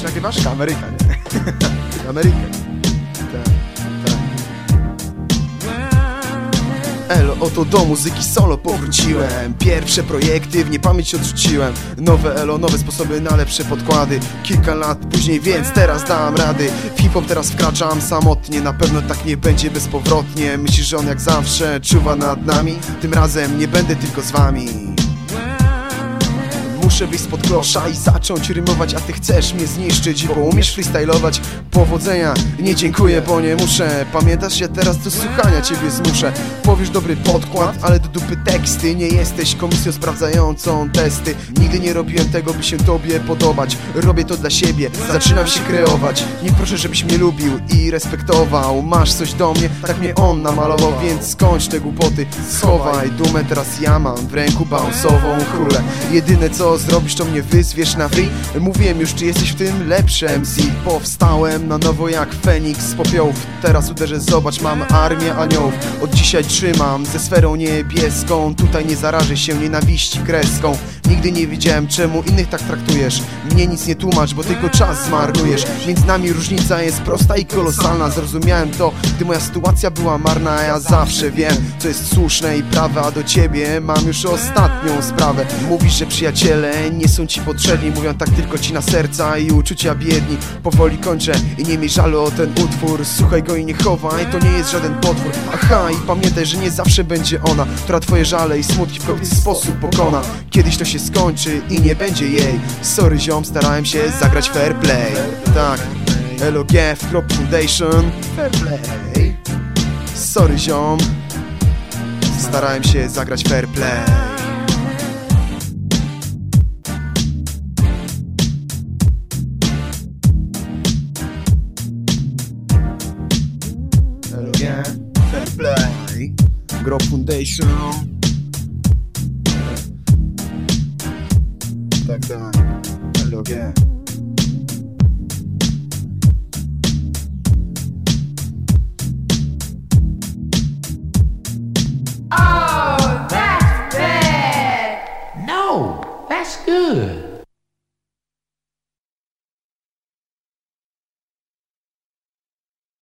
Już nagrywasz? Ameryka, nie? Ameryka. Tak, tak. Elo, oto do muzyki solo powróciłem Pierwsze projekty w niepamięć odrzuciłem Nowe elo, nowe sposoby na lepsze podkłady Kilka lat później, więc teraz dam rady W hip-hop teraz wkraczam samotnie Na pewno tak nie będzie bezpowrotnie Myślisz, że on jak zawsze czuwa nad nami? Tym razem nie będę tylko z wami Muszę wyjść spod klosza i zacząć rymować A ty chcesz mnie zniszczyć, bo umiesz freestylować. Powodzenia, nie dziękuję, bo nie muszę. Pamiętasz, ja teraz do słuchania ciebie zmuszę. Powiesz dobry podkład, ale do dupy teksty. Nie jesteś komisją sprawdzającą testy. Nigdy nie robiłem tego, by się tobie podobać. Robię to dla siebie, zaczynam się kreować. Nie proszę, żebyś mnie lubił i respektował. Masz coś do mnie, tak mnie on namalował Więc skończ te głupoty, schowaj dumę Teraz ja mam w ręku bounsową kulę. Jedyne co zrobisz, to mnie wyzwiesz na free Mówiłem już, czy jesteś w tym lepszy MC Powstałem na nowo jak Feniks. Z popiołów. Teraz uderzę, zobacz, mam armię aniołów. Od dzisiaj trzymam ze sferą niebieską. Tutaj nie zarażę się nienawiści kreską Nigdy nie wiedziałem, czemu innych tak traktujesz. Mnie nic nie tłumacz, bo tylko czas zmarnujesz. Między nami różnica jest prosta i kolosalna. Zrozumiałem to, gdy moja sytuacja była marna ja zawsze wiem, co jest słuszne i prawe. A do ciebie mam już ostatnią sprawę. Mówisz, że przyjaciele nie są ci potrzebni Mówią tak tylko ci na serca i uczucia biedni. Powoli kończę i nie miej żalu o ten utwór. Słuchaj go i nie chowaj, to nie jest żaden potwór. Aha, i pamiętaj, że nie zawsze będzie ona Która twoje żale i smutki w kobicy sposób pokona. Kiedyś to się skończy i nie będzie jej. Sorry ziom, starałem się zagrać fair play. Tak, LOG w Crop Foundation. Fair play. Sorry ziom Starałem się zagrać fair play LOG Fair play. Crop Foundation. Tak, tak LOG Oh, that's bad. No, that's good.